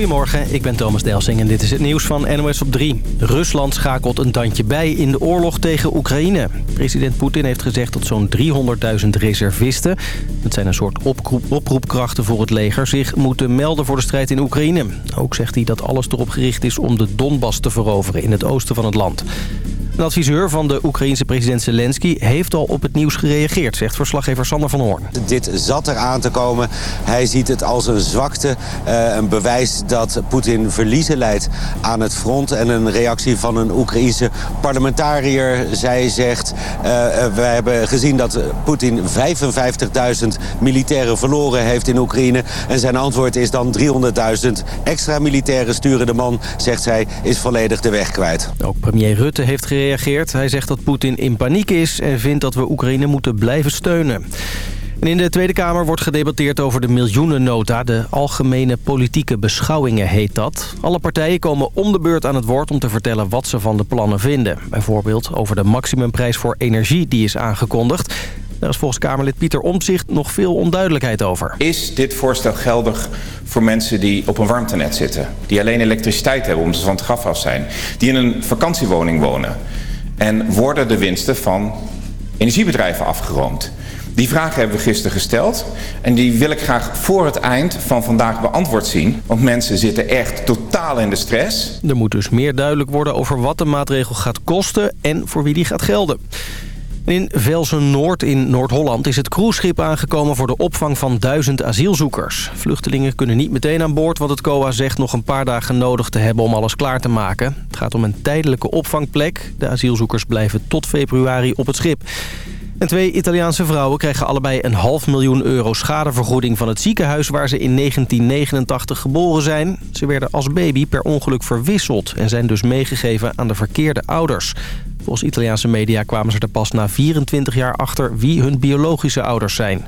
Goedemorgen, ik ben Thomas Delsing en dit is het nieuws van NOS op 3. Rusland schakelt een tandje bij in de oorlog tegen Oekraïne. President Poetin heeft gezegd dat zo'n 300.000 reservisten... dat zijn een soort oproepkrachten voor het leger... zich moeten melden voor de strijd in Oekraïne. Ook zegt hij dat alles erop gericht is om de Donbass te veroveren in het oosten van het land. Een adviseur van de Oekraïense president Zelensky heeft al op het nieuws gereageerd, zegt verslaggever Sander van Hoorn. Dit zat er aan te komen. Hij ziet het als een zwakte, uh, een bewijs dat Poetin verliezen leidt aan het front. En een reactie van een Oekraïense parlementariër. Zij zegt, uh, we hebben gezien dat Poetin 55.000 militairen verloren heeft in Oekraïne. En zijn antwoord is dan 300.000 extra militairen sturen. De man, zegt zij, is volledig de weg kwijt. Ook premier Rutte heeft gereageerd hij zegt dat Poetin in paniek is en vindt dat we Oekraïne moeten blijven steunen. En in de Tweede Kamer wordt gedebatteerd over de miljoenennota. De algemene politieke beschouwingen heet dat. Alle partijen komen om de beurt aan het woord om te vertellen wat ze van de plannen vinden. Bijvoorbeeld over de maximumprijs voor energie die is aangekondigd. Daar is volgens Kamerlid Pieter Omtzigt nog veel onduidelijkheid over. Is dit voorstel geldig voor mensen die op een warmtenet zitten? Die alleen elektriciteit hebben omdat ze van het graf af zijn? Die in een vakantiewoning wonen? En worden de winsten van energiebedrijven afgeroomd? Die vragen hebben we gisteren gesteld. En die wil ik graag voor het eind van vandaag beantwoord zien. Want mensen zitten echt totaal in de stress. Er moet dus meer duidelijk worden over wat de maatregel gaat kosten en voor wie die gaat gelden. In Velsen-Noord in Noord-Holland is het cruiseschip aangekomen voor de opvang van duizend asielzoekers. Vluchtelingen kunnen niet meteen aan boord, want het COA zegt nog een paar dagen nodig te hebben om alles klaar te maken. Het gaat om een tijdelijke opvangplek. De asielzoekers blijven tot februari op het schip. En twee Italiaanse vrouwen krijgen allebei een half miljoen euro schadevergoeding van het ziekenhuis waar ze in 1989 geboren zijn. Ze werden als baby per ongeluk verwisseld en zijn dus meegegeven aan de verkeerde ouders. Volgens Italiaanse media kwamen ze er pas na 24 jaar achter wie hun biologische ouders zijn.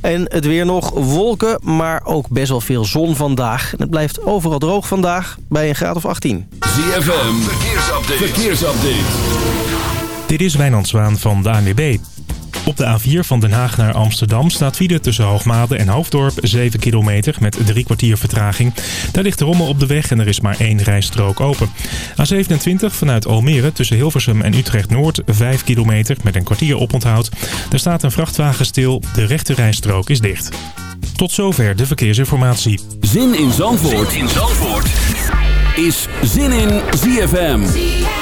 En het weer nog wolken, maar ook best wel veel zon vandaag. En het blijft overal droog vandaag bij een graad of 18. ZFM, verkeersupdate. verkeersupdate. Dit is Wijnand Zwaan van de ANWB. Op de A4 van Den Haag naar Amsterdam staat file tussen Hoogmade en Hoofddorp 7 kilometer met drie kwartier vertraging. Daar ligt de rommel op de weg en er is maar één rijstrook open. A27 vanuit Almere tussen Hilversum en Utrecht Noord 5 kilometer met een kwartier oponthoud. Daar staat een vrachtwagen stil, de rechte rijstrook is dicht. Tot zover de verkeersinformatie. Zin in Zandvoort, zin in Zandvoort. is Zin in ZFM.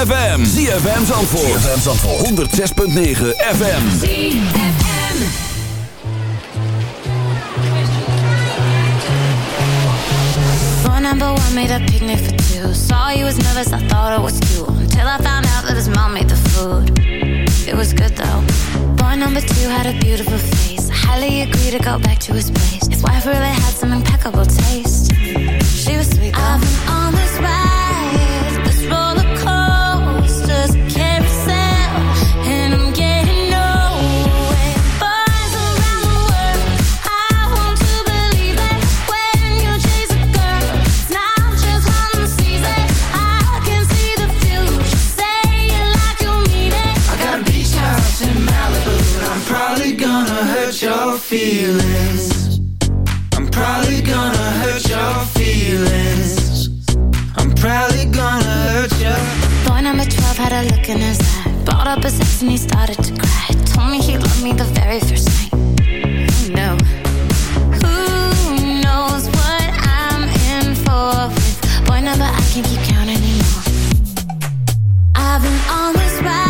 ZFM. ZFM Zandvoort. ZFM Zandvoort. 106.9 FM. ZFM. Phone number one made a picnic for two. Saw you was nervous, I thought it was cute. Until I found out that his mom made the food. It was good though. Boy number two had a beautiful face. I highly agree to go back to his place. His wife really had some impeccable taste. She was sweet. Though. I've been on this ride, you. Boy number 12 had a look in his eye. Brought up his ex and he started to cry. Told me he loved me the very first night. Who knew? Who knows what I'm in for with boy number I can't keep count anymore. I've been on this ride,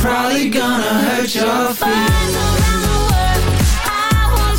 probably gonna hurt your feelings. around the world, I want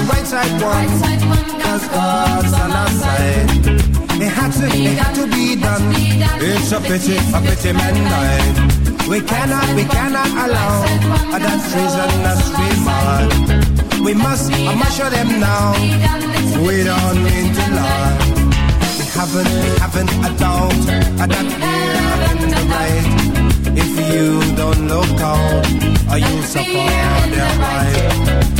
A right side Right one, side one, cause God's on our side. It had to, it had to be done. It's a pity, a pity man died. We cannot, we cannot allow that treason us remark. We must, I must show them now. We don't mean to lie. We haven't, we haven't a doubt that we're in the right. If you don't look out, or you'll suffer their right.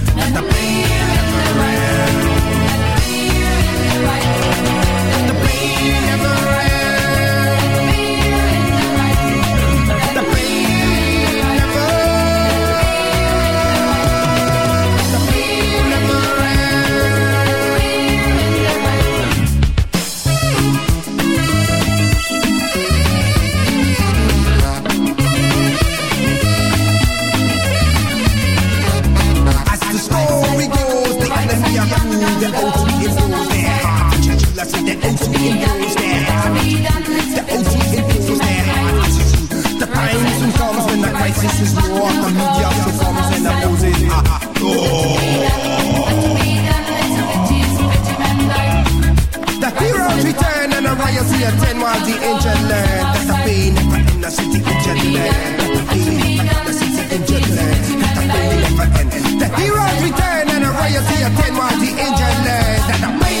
The OT impose their. The OT impose their. The time soon comes when the crisis is war. The media and opposes. Ah, ah, oh. The heroes return and the riots attend while the angel learn the pain never end. The city angel learn the pain. The city angel learn the pain never end. The heroes return and the riots attend while the angel learn that the pain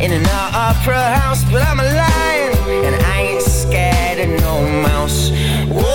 in an opera house, but I'm a lion and I ain't scared of no mouse. Whoa,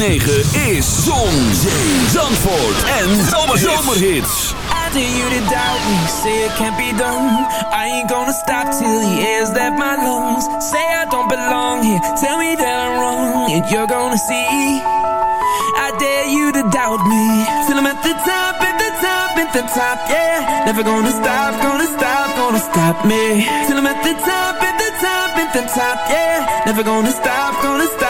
106.9 is Zon, Zandvoort en Zomerhits. I dare you to doubt me, say it can't be done. I ain't gonna stop till the air's left my lungs. Say I don't belong here, tell me that I'm wrong, and you're gonna see. I dare you to doubt me, till I'm at the top, at the top, at the top, yeah. Never gonna stop, gonna stop, gonna stop me. Till I'm at the top, at the top, at the top, yeah. Never gonna stop, gonna stop,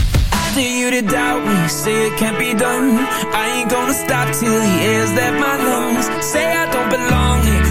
Dare you to doubt me, say it can't be done. I ain't gonna stop till the air's left my lungs. Say I don't belong here,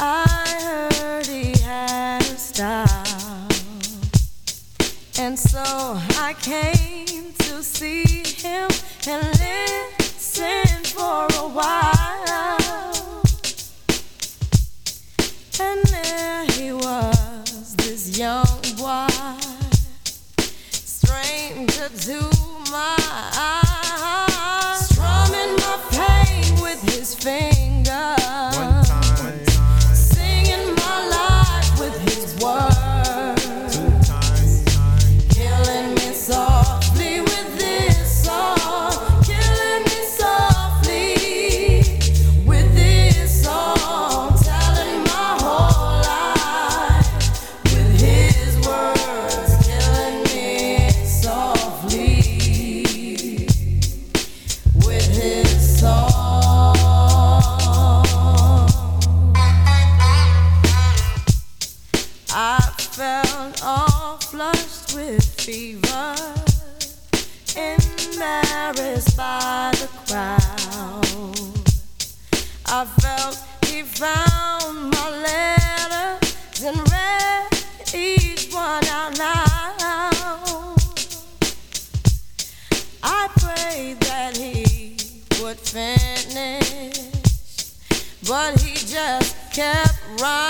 I heard he had a style. And so I came to see him and listen for a while. And there he was, this young boy, to my eyes, strumming my pain with his fingers. Kept right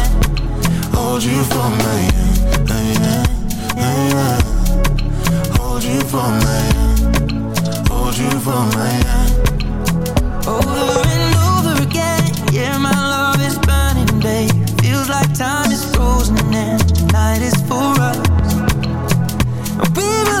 Hold you for my hand. hand, hand. Hold you for my hand. Hold you for my hand. Over and over again, yeah, my love is burning, babe. Feels like time is frozen and night is for us. We're alone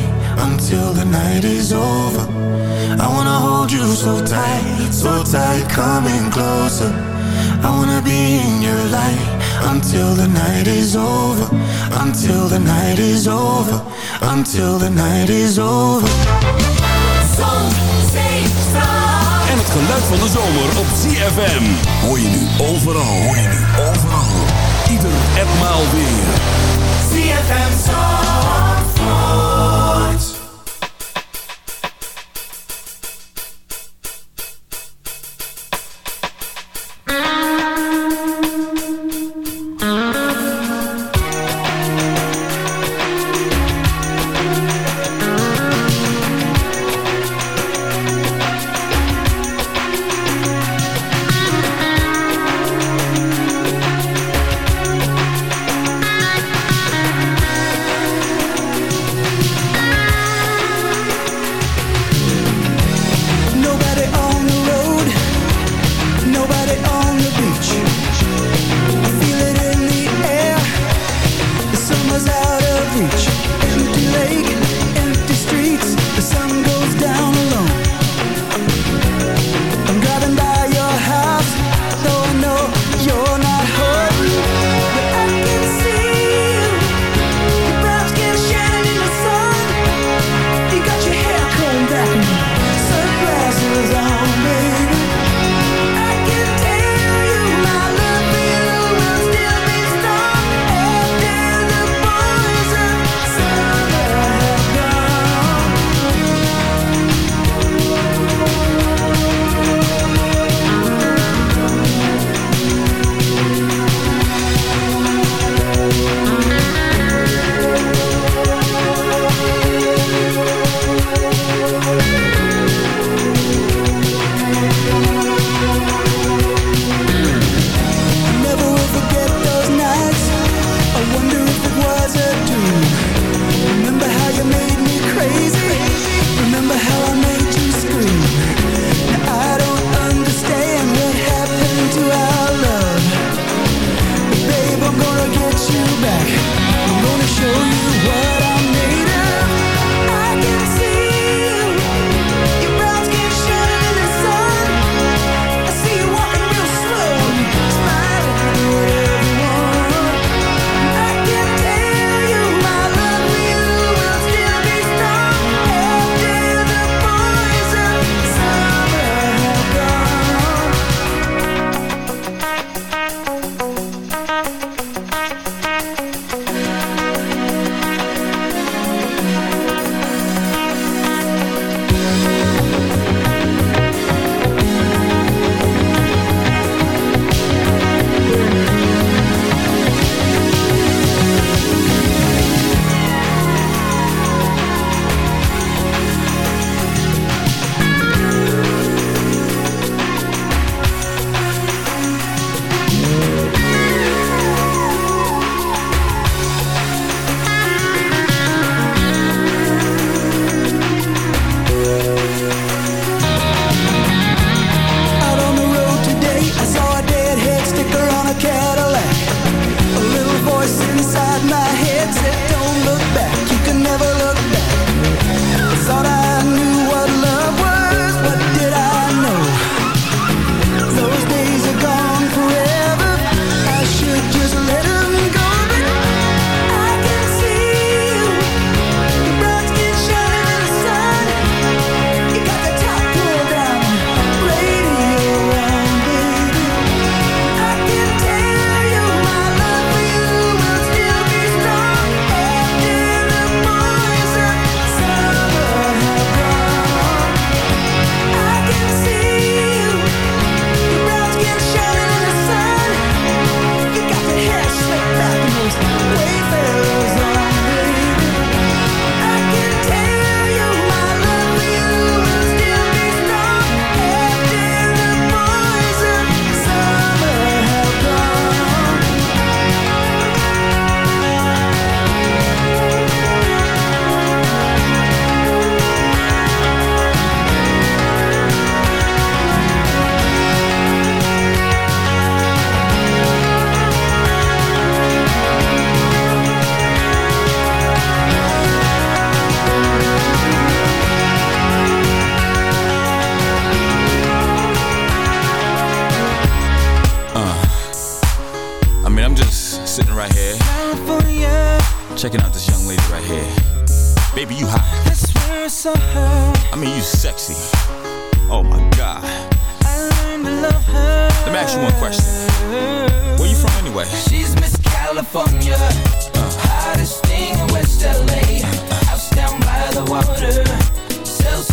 until the night is over. I wanna hold you so tight, so tight, coming closer. I wanna be in your light until the night is over. Until the night is over. Until the night is over. Zon, zee, En het geluid van de zomer op ZFM. Hoor je nu overal. Hoor je nu overal. Ieder etmaal weer. ZFM.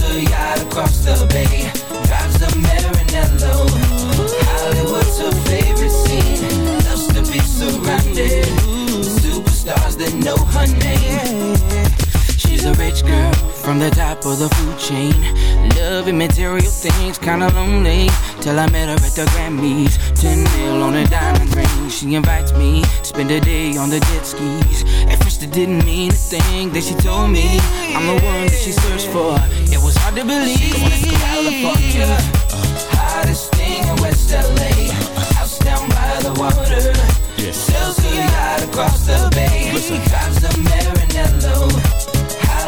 Sells yacht across the bay. Drives a Maranello. Hollywood's her favorite scene. Loves to be surrounded superstars that know her name. She's a rich girl from the top of the food chain. Loving material things, kinda lonely. Till I met her at the Grammys. 10 mil on a diamond ring. She invites me, spend a day on the jet skis. At first it didn't mean a thing. Then she told me I'm the one that she searched for. It was hard to believe. California, uh, hottest thing in West LA. House down by the water. Sells her yacht across the bay. Drives a Maranello.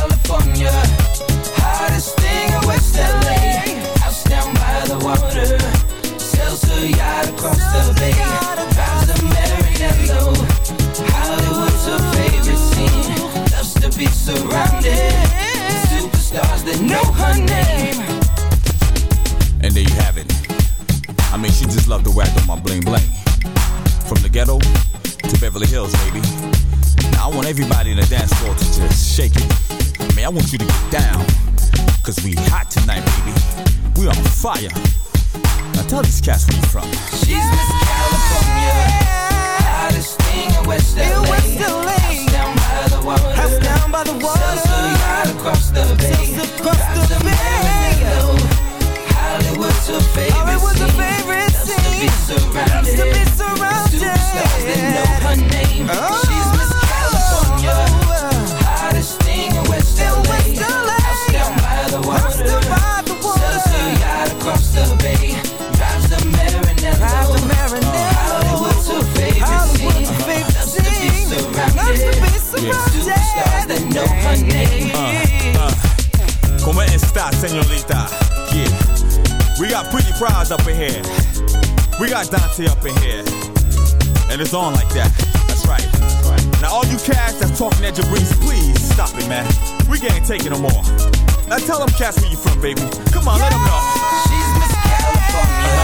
California, hottest thing in West LA. House down by the water, sells her yacht across the bay. Drives a Maranello. Hollywood's her favorite scene. Loves to be surrounded with superstars that know her name. And there you have it. I mean, she just loved to whack on my bling bling. From the ghetto to Beverly Hills, baby. Now I want everybody in the dance floor to just shake it. I mean, I want you to get down. Cause we hot tonight, baby. We on fire. Now tell these cats where you from. She's Miss California, hottest thing in West LA. House down by the water, House down by the water. sells her yacht across the bay. Drives a Maranello. Hollywood's her favorite oh, scene. Loves to be surrounded. with Superstars that know her name. She's know her name. Uh, uh, ¿Cómo está, señorita? Yeah. We got Pretty Prize up in here. We got Dante up in here. And it's on like that. That's right. Now all you cats that's talking at Jabriz, please stop it, man. We can't take it no more. Now tell them cats where you from, baby. Come on, let them know. She's Miss California,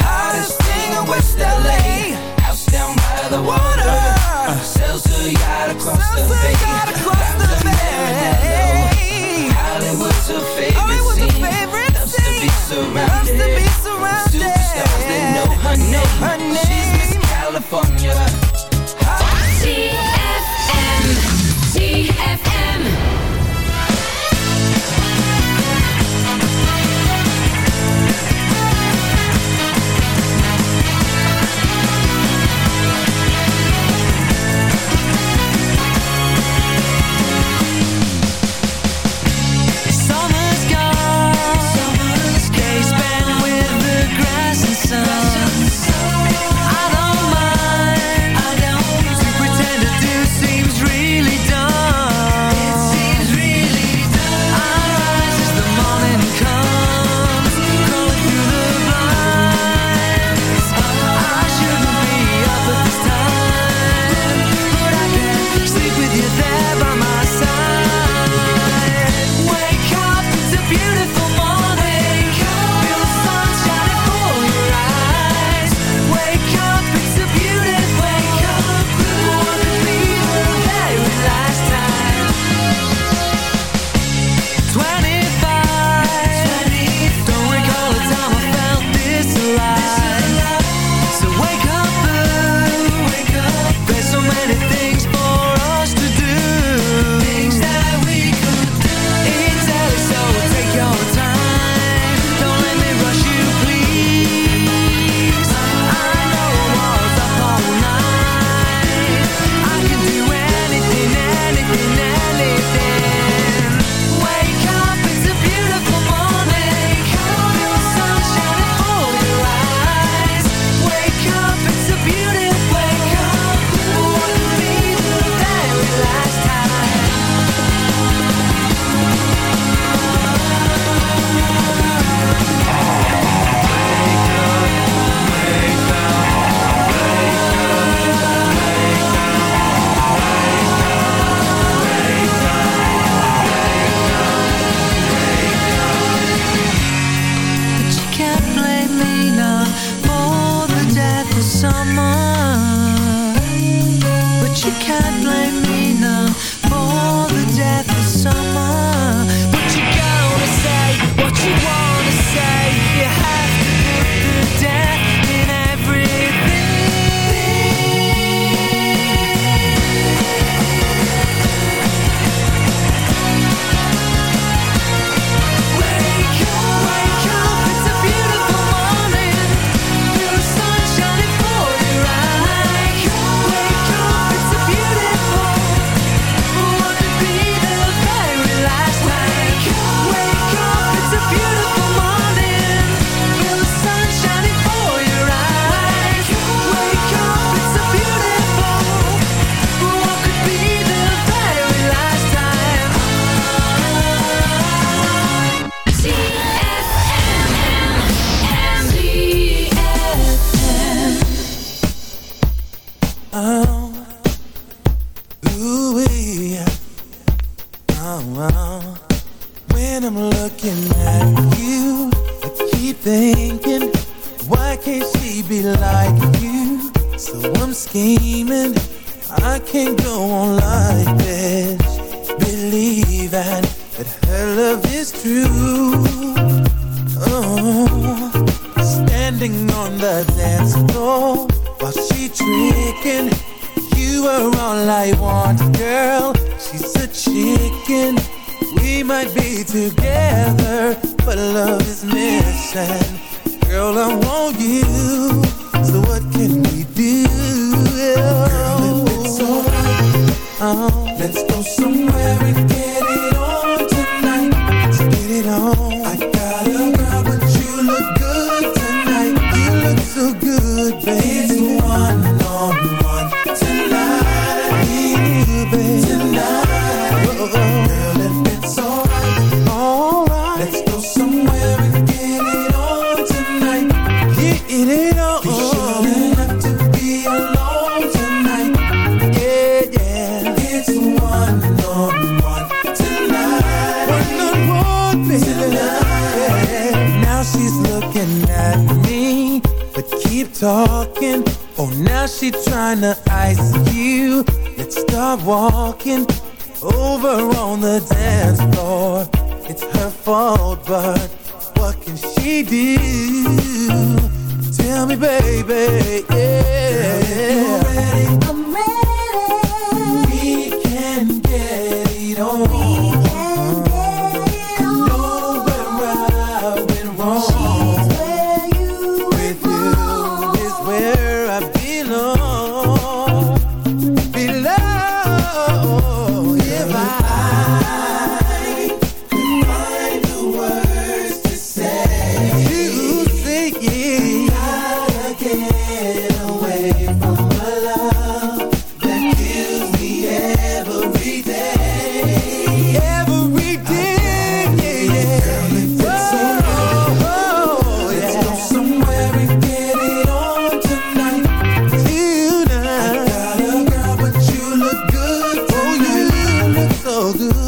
hottest thing in West LA. House down by the water, sells her yacht across the bay. Her name. She's Miss Let's go walking over on the dance floor. It's her fault good